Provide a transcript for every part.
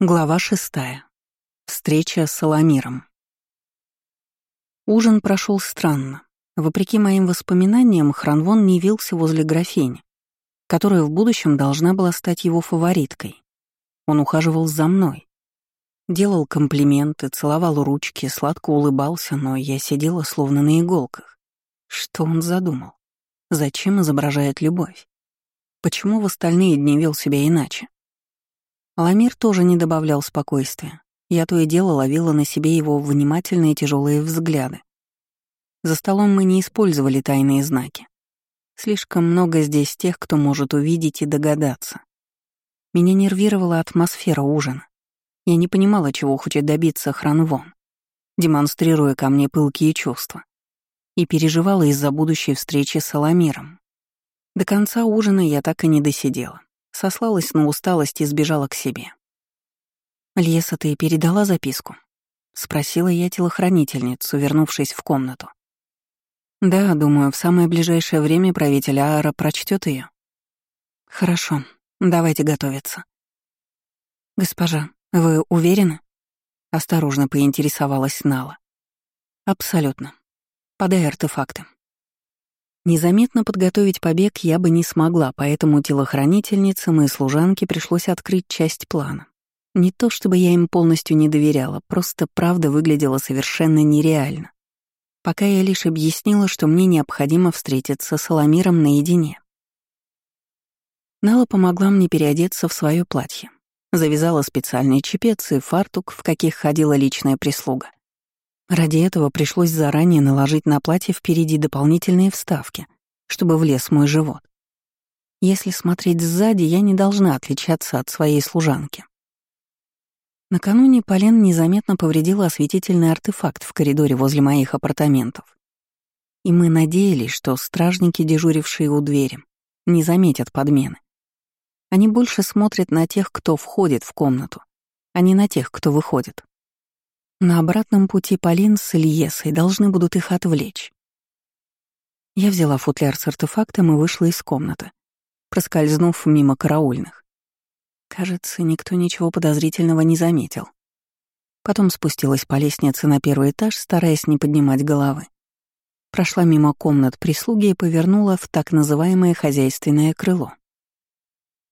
Глава шестая. Встреча с Саламиром. Ужин прошел странно. Вопреки моим воспоминаниям, Хранвон не вился возле графини, которая в будущем должна была стать его фавориткой. Он ухаживал за мной. Делал комплименты, целовал ручки, сладко улыбался, но я сидела словно на иголках. Что он задумал? Зачем изображает любовь? Почему в остальные дни вел себя иначе? Ламир тоже не добавлял спокойствия. Я то и дело ловила на себе его внимательные тяжелые взгляды. За столом мы не использовали тайные знаки. Слишком много здесь тех, кто может увидеть и догадаться. Меня нервировала атмосфера ужина. Я не понимала, чего хочет добиться Хранвон, демонстрируя ко мне пылкие чувства. И переживала из-за будущей встречи с Аламиром. До конца ужина я так и не досидела сослалась на усталость и сбежала к себе. «Леса, ты передала записку?» — спросила я телохранительницу, вернувшись в комнату. «Да, думаю, в самое ближайшее время правитель Аара прочтет ее. «Хорошо, давайте готовиться». «Госпожа, вы уверены?» — осторожно поинтересовалась Нала. «Абсолютно. Подай артефакты». Незаметно подготовить побег я бы не смогла, поэтому телохранительницам и служанке пришлось открыть часть плана. Не то чтобы я им полностью не доверяла, просто правда выглядела совершенно нереально. Пока я лишь объяснила, что мне необходимо встретиться с Аламиром наедине. Нала помогла мне переодеться в свое платье. Завязала специальный чепец и фартук, в каких ходила личная прислуга. Ради этого пришлось заранее наложить на платье впереди дополнительные вставки, чтобы влез мой живот. Если смотреть сзади, я не должна отличаться от своей служанки. Накануне Полен незаметно повредила осветительный артефакт в коридоре возле моих апартаментов. И мы надеялись, что стражники, дежурившие у двери, не заметят подмены. Они больше смотрят на тех, кто входит в комнату, а не на тех, кто выходит. На обратном пути Полин с Ильесой должны будут их отвлечь. Я взяла футляр с артефактом и вышла из комнаты, проскользнув мимо караульных. Кажется, никто ничего подозрительного не заметил. Потом спустилась по лестнице на первый этаж, стараясь не поднимать головы. Прошла мимо комнат прислуги и повернула в так называемое хозяйственное крыло.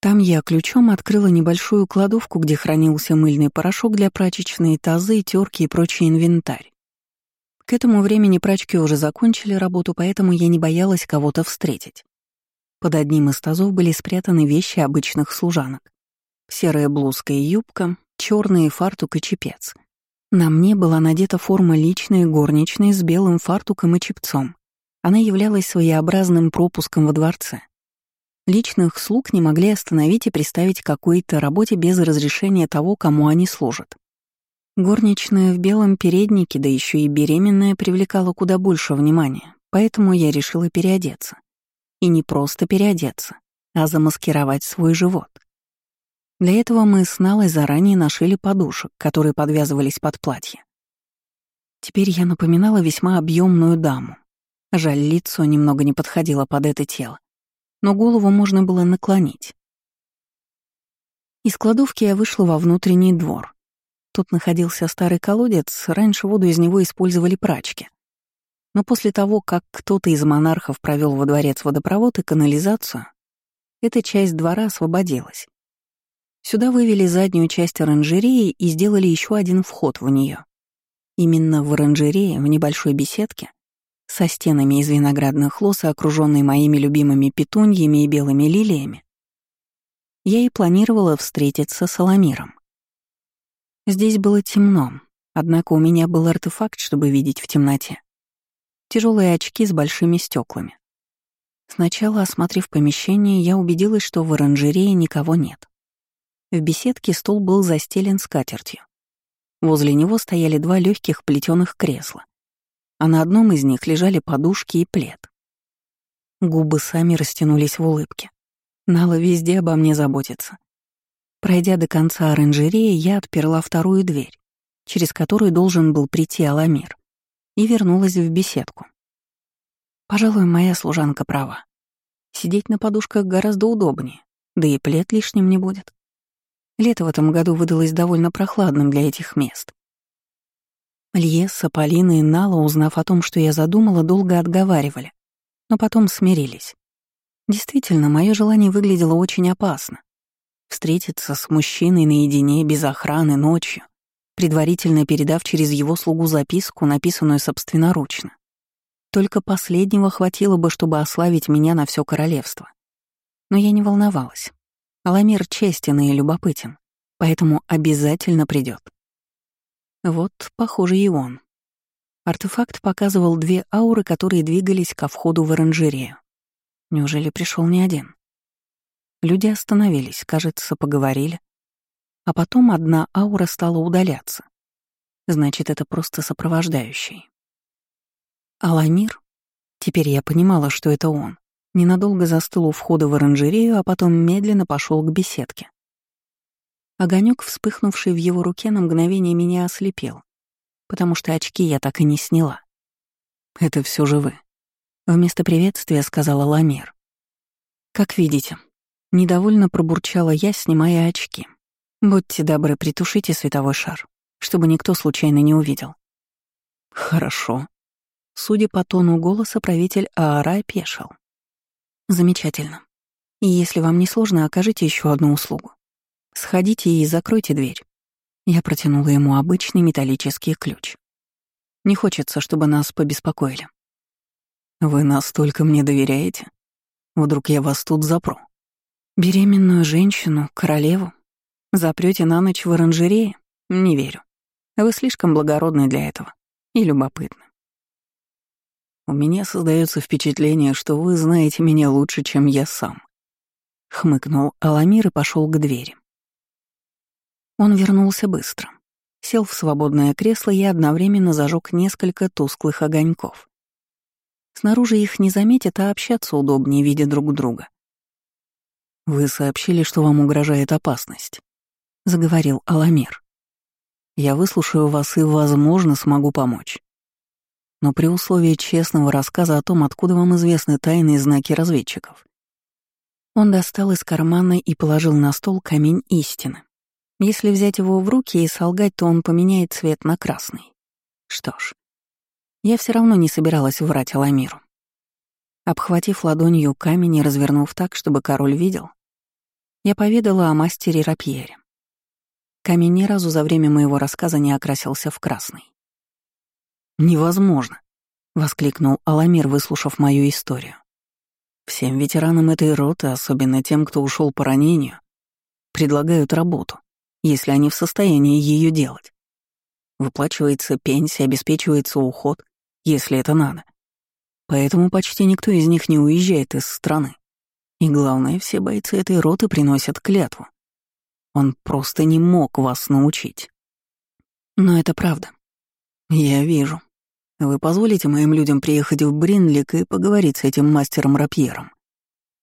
Там я ключом открыла небольшую кладовку, где хранился мыльный порошок для прачечной, тазы, терки и прочий инвентарь. К этому времени прачки уже закончили работу, поэтому я не боялась кого-то встретить. Под одним из тазов были спрятаны вещи обычных служанок. Серая блузка и юбка, черный фартук и чепец. На мне была надета форма личной горничной с белым фартуком и чепцом. Она являлась своеобразным пропуском во дворце. Личных слуг не могли остановить и приставить к какой-то работе без разрешения того, кому они служат. Горничная в белом переднике, да еще и беременная, привлекала куда больше внимания, поэтому я решила переодеться. И не просто переодеться, а замаскировать свой живот. Для этого мы с Налой заранее нашили подушек, которые подвязывались под платье. Теперь я напоминала весьма объемную даму. Жаль, лицо немного не подходило под это тело но голову можно было наклонить. Из кладовки я вышла во внутренний двор. Тут находился старый колодец, раньше воду из него использовали прачки. Но после того, как кто-то из монархов провел во дворец водопровод и канализацию, эта часть двора освободилась. Сюда вывели заднюю часть оранжереи и сделали еще один вход в нее. Именно в оранжерее, в небольшой беседке, со стенами из виноградных лоз и моими любимыми петуньями и белыми лилиями, я и планировала встретиться с Аламиром. Здесь было темно, однако у меня был артефакт, чтобы видеть в темноте. Тяжелые очки с большими стеклами. Сначала, осмотрев помещение, я убедилась, что в оранжерее никого нет. В беседке стол был застелен скатертью. Возле него стояли два легких плетеных кресла а на одном из них лежали подушки и плед. Губы сами растянулись в улыбке. Нала везде обо мне заботится. Пройдя до конца оранжереи, я отперла вторую дверь, через которую должен был прийти Аламир, и вернулась в беседку. Пожалуй, моя служанка права. Сидеть на подушках гораздо удобнее, да и плед лишним не будет. Лето в этом году выдалось довольно прохладным для этих мест. Льеса, Полина и Нала, узнав о том, что я задумала, долго отговаривали, но потом смирились. Действительно, мое желание выглядело очень опасно. Встретиться с мужчиной наедине, без охраны, ночью, предварительно передав через его слугу записку, написанную собственноручно. Только последнего хватило бы, чтобы ославить меня на все королевство. Но я не волновалась. Аламир честен и любопытен, поэтому обязательно придет. Вот, похоже, и он. Артефакт показывал две ауры, которые двигались ко входу в оранжерею. Неужели пришел не один? Люди остановились, кажется, поговорили. А потом одна аура стала удаляться. Значит, это просто сопровождающий. Аламир? Теперь я понимала, что это он. Ненадолго застыл у входа в оранжерею, а потом медленно пошел к беседке. Огонек, вспыхнувший в его руке, на мгновение меня ослепил, потому что очки я так и не сняла. «Это все же вы», — вместо приветствия сказала Ламир. «Как видите», — недовольно пробурчала я, снимая очки. «Будьте добры, притушите световой шар, чтобы никто случайно не увидел». «Хорошо». Судя по тону голоса, правитель Аара опешил. «Замечательно. И если вам не сложно, окажите еще одну услугу. Сходите и закройте дверь. Я протянула ему обычный металлический ключ. Не хочется, чтобы нас побеспокоили. Вы настолько мне доверяете? Вдруг я вас тут запру? Беременную женщину, королеву? Запрете на ночь в оранжерее? Не верю. Вы слишком благородны для этого. И любопытны. У меня создается впечатление, что вы знаете меня лучше, чем я сам. Хмыкнул Аламир и пошел к двери. Он вернулся быстро. Сел в свободное кресло и одновременно зажег несколько тусклых огоньков. Снаружи их не заметят, а общаться удобнее, видя друг друга. «Вы сообщили, что вам угрожает опасность», — заговорил Аламир. «Я выслушаю вас и, возможно, смогу помочь. Но при условии честного рассказа о том, откуда вам известны тайные знаки разведчиков». Он достал из кармана и положил на стол камень истины. Если взять его в руки и солгать, то он поменяет цвет на красный. Что ж, я все равно не собиралась врать Аламиру. Обхватив ладонью камень и развернув так, чтобы король видел, я поведала о мастере Рапьере. Камень ни разу за время моего рассказа не окрасился в красный. «Невозможно!» — воскликнул Аламир, выслушав мою историю. «Всем ветеранам этой роты, особенно тем, кто ушел по ранению, предлагают работу если они в состоянии ее делать. Выплачивается пенсия, обеспечивается уход, если это надо. Поэтому почти никто из них не уезжает из страны. И главное, все бойцы этой роты приносят клятву. Он просто не мог вас научить. Но это правда. Я вижу. Вы позволите моим людям приехать в Бринлик и поговорить с этим мастером Рапьером?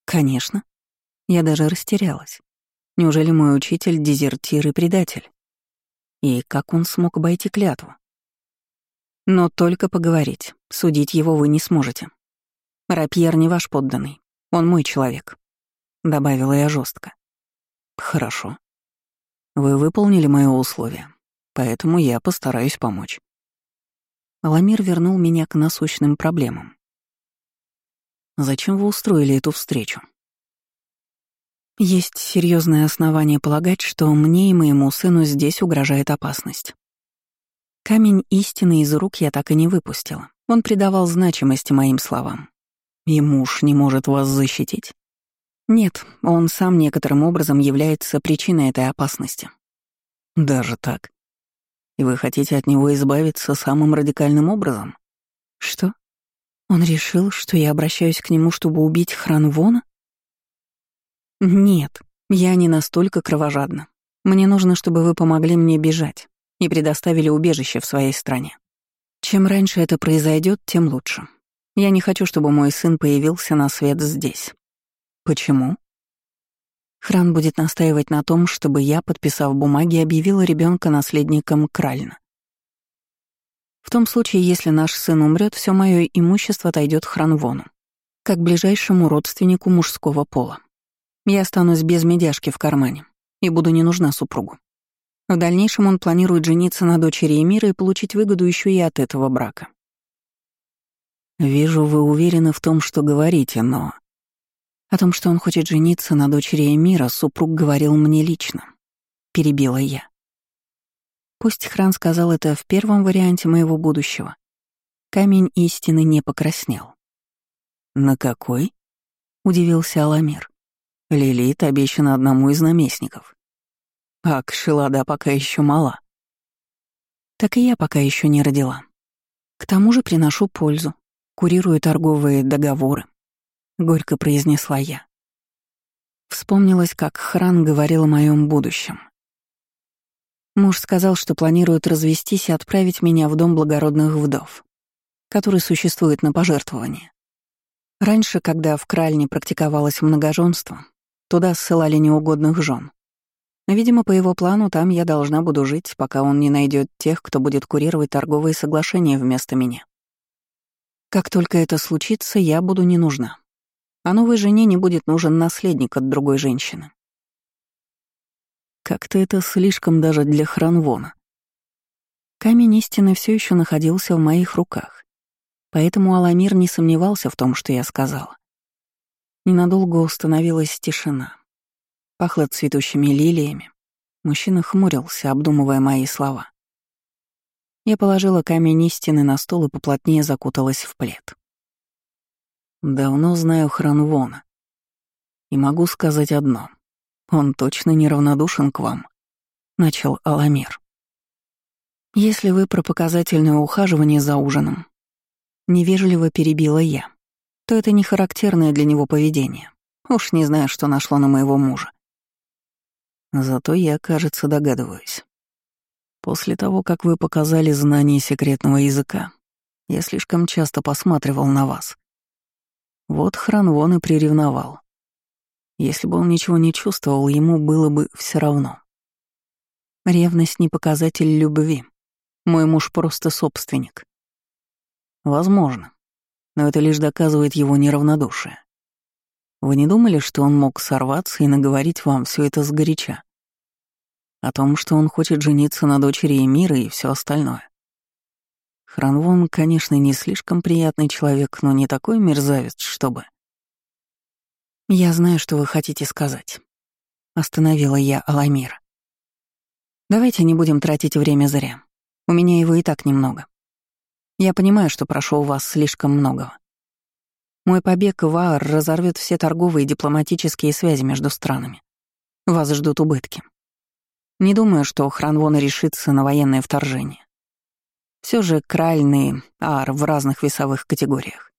Конечно. Я даже растерялась. Неужели мой учитель — дезертир и предатель? И как он смог обойти клятву? Но только поговорить, судить его вы не сможете. Рапьер не ваш подданный, он мой человек, — добавила я жестко. Хорошо. Вы выполнили мое условие, поэтому я постараюсь помочь. Аламир вернул меня к насущным проблемам. Зачем вы устроили эту встречу? Есть серьезное основание полагать, что мне и моему сыну здесь угрожает опасность. Камень истины из рук я так и не выпустила. Он придавал значимости моим словам. И муж не может вас защитить? Нет, он сам некоторым образом является причиной этой опасности. Даже так? И вы хотите от него избавиться самым радикальным образом? Что? Он решил, что я обращаюсь к нему, чтобы убить Хранвона? «Нет, я не настолько кровожадна. Мне нужно, чтобы вы помогли мне бежать и предоставили убежище в своей стране. Чем раньше это произойдет, тем лучше. Я не хочу, чтобы мой сын появился на свет здесь. Почему? Хран будет настаивать на том, чтобы я, подписав бумаги, объявила ребенка наследником Кральна. В том случае, если наш сын умрет, все мое имущество отойдет Хранвону, как ближайшему родственнику мужского пола. Я останусь без медяшки в кармане. и буду не нужна супругу. В дальнейшем он планирует жениться на дочери Эмира и получить выгоду еще и от этого брака. «Вижу, вы уверены в том, что говорите, но...» О том, что он хочет жениться на дочери Эмира, супруг говорил мне лично. Перебила я. Пусть Хран сказал это в первом варианте моего будущего. Камень истины не покраснел. «На какой?» — удивился Аламир. «Лилит обещана одному из наместников. А Кшилада пока еще мала. Так и я пока еще не родила. К тому же приношу пользу, курирую торговые договоры, — горько произнесла я. Вспомнилось, как Хран говорил о моем будущем. Муж сказал, что планирует развестись и отправить меня в дом благородных вдов, который существует на пожертвование. Раньше, когда в Кральне практиковалось многоженство, туда ссылали неугодных жен. Видимо, по его плану там я должна буду жить, пока он не найдет тех, кто будет курировать торговые соглашения вместо меня. Как только это случится, я буду не нужна а новой жене не будет нужен наследник от другой женщины. Как-то это слишком даже для Хранвона. Камень истины все еще находился в моих руках, поэтому Аламир не сомневался в том, что я сказала. Ненадолго установилась тишина. Пахло цветущими лилиями. Мужчина хмурился, обдумывая мои слова. Я положила камень истины на стол и поплотнее закуталась в плед. Давно знаю Хранвона. И могу сказать одно. Он точно неравнодушен к вам, — начал Аламир. Если вы про показательное ухаживание за ужином, невежливо перебила я, то это не характерное для него поведение. Уж не знаю, что нашло на моего мужа. Зато я, кажется, догадываюсь. После того, как вы показали знание секретного языка, я слишком часто посматривал на вас. Вот Хранвон и приревновал. Если бы он ничего не чувствовал, ему было бы все равно. Ревность не показатель любви. Мой муж просто собственник. Возможно. Но это лишь доказывает его неравнодушие. Вы не думали, что он мог сорваться и наговорить вам все это сгоряча? О том, что он хочет жениться на дочери Эмира и все остальное. Хранвон, конечно, не слишком приятный человек, но не такой мерзавец, чтобы... «Я знаю, что вы хотите сказать», — остановила я Аламира. «Давайте не будем тратить время зря. У меня его и так немного. Я понимаю, что прошу у вас слишком многого. Мой побег в Аар разорвет все торговые и дипломатические связи между странами. Вас ждут убытки. Не думаю, что Хранвон решится на военное вторжение. Все же кральный ар в разных весовых категориях.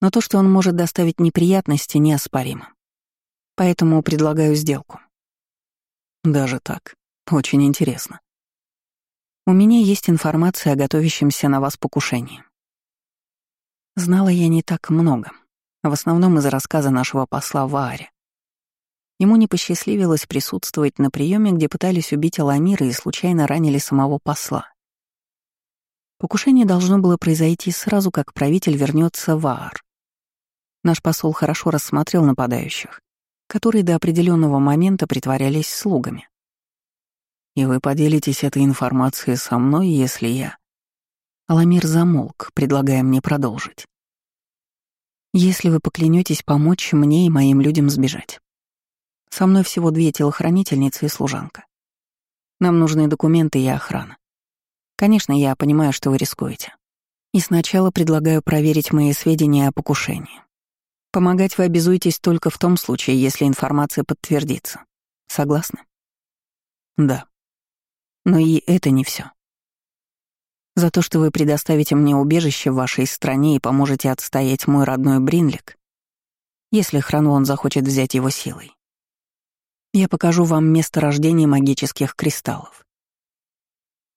Но то, что он может доставить неприятности, неоспоримо. Поэтому предлагаю сделку. Даже так. Очень интересно. У меня есть информация о готовящемся на вас покушении. Знала я не так много, в основном из рассказа нашего посла в Ааре. Ему не посчастливилось присутствовать на приеме, где пытались убить Аламира и случайно ранили самого посла. Покушение должно было произойти сразу, как правитель вернется в Аар. Наш посол хорошо рассмотрел нападающих, которые до определенного момента притворялись слугами. «И вы поделитесь этой информацией со мной, если я...» Аламир замолк, предлагая мне продолжить. «Если вы поклянетесь помочь мне и моим людям сбежать. Со мной всего две телохранительницы и служанка. Нам нужны документы и охрана. Конечно, я понимаю, что вы рискуете. И сначала предлагаю проверить мои сведения о покушении. Помогать вы обязуетесь только в том случае, если информация подтвердится. Согласны? Да. Но и это не все. За то, что вы предоставите мне убежище в вашей стране и поможете отстоять мой родной Бринлик, если Хранвон захочет взять его силой. Я покажу вам место рождения магических кристаллов.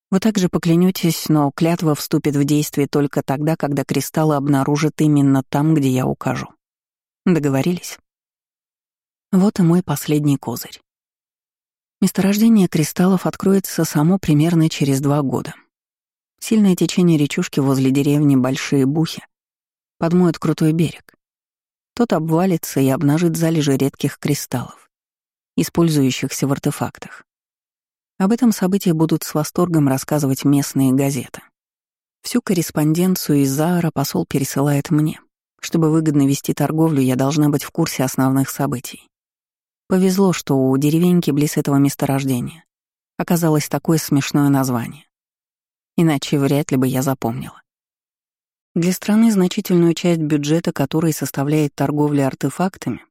Вы также поклянетесь, но клятва вступит в действие только тогда, когда кристаллы обнаружат именно там, где я укажу. Договорились? Вот и мой последний козырь. Месторождение кристаллов откроется само примерно через два года. Сильное течение речушки возле деревни Большие Бухи подмоет крутой берег. Тот обвалится и обнажит залежи редких кристаллов. использующихся в артефактах. Об этом событии будут с восторгом рассказывать местные газеты. Всю корреспонденцию из Заара посол пересылает мне. Чтобы выгодно вести торговлю, я должна быть в курсе основных событий. Повезло, что у деревеньки близ этого месторождения оказалось такое смешное название. Иначе вряд ли бы я запомнила. Для страны, значительную часть бюджета которой составляет торговля артефактами,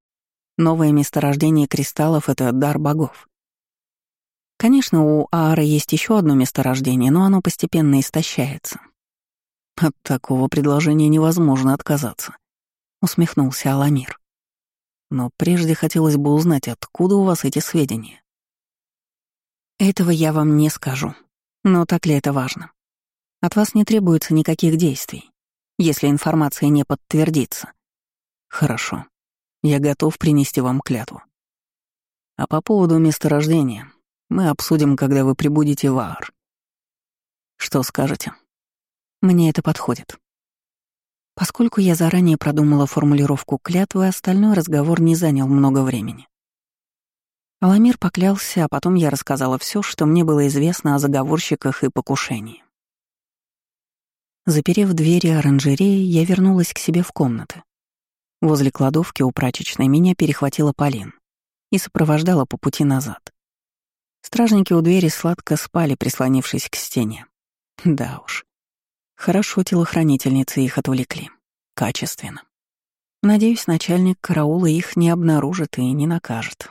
новое месторождение кристаллов — это дар богов. Конечно, у Аара есть еще одно месторождение, но оно постепенно истощается. От такого предложения невозможно отказаться, усмехнулся Аламир. Но прежде хотелось бы узнать, откуда у вас эти сведения. Этого я вам не скажу. Но так ли это важно? От вас не требуется никаких действий, если информация не подтвердится. Хорошо. Я готов принести вам клятву. А по поводу месторождения мы обсудим, когда вы прибудете в Аар. Что скажете? Мне это подходит. Поскольку я заранее продумала формулировку клятвы, остальной разговор не занял много времени. Аламир поклялся, а потом я рассказала все, что мне было известно о заговорщиках и покушении. Заперев двери оранжереи, я вернулась к себе в комнаты. Возле кладовки у прачечной меня перехватила Полин и сопровождала по пути назад. Стражники у двери сладко спали, прислонившись к стене. Да уж. Хорошо телохранительницы их отвлекли. Качественно. Надеюсь, начальник караула их не обнаружит и не накажет.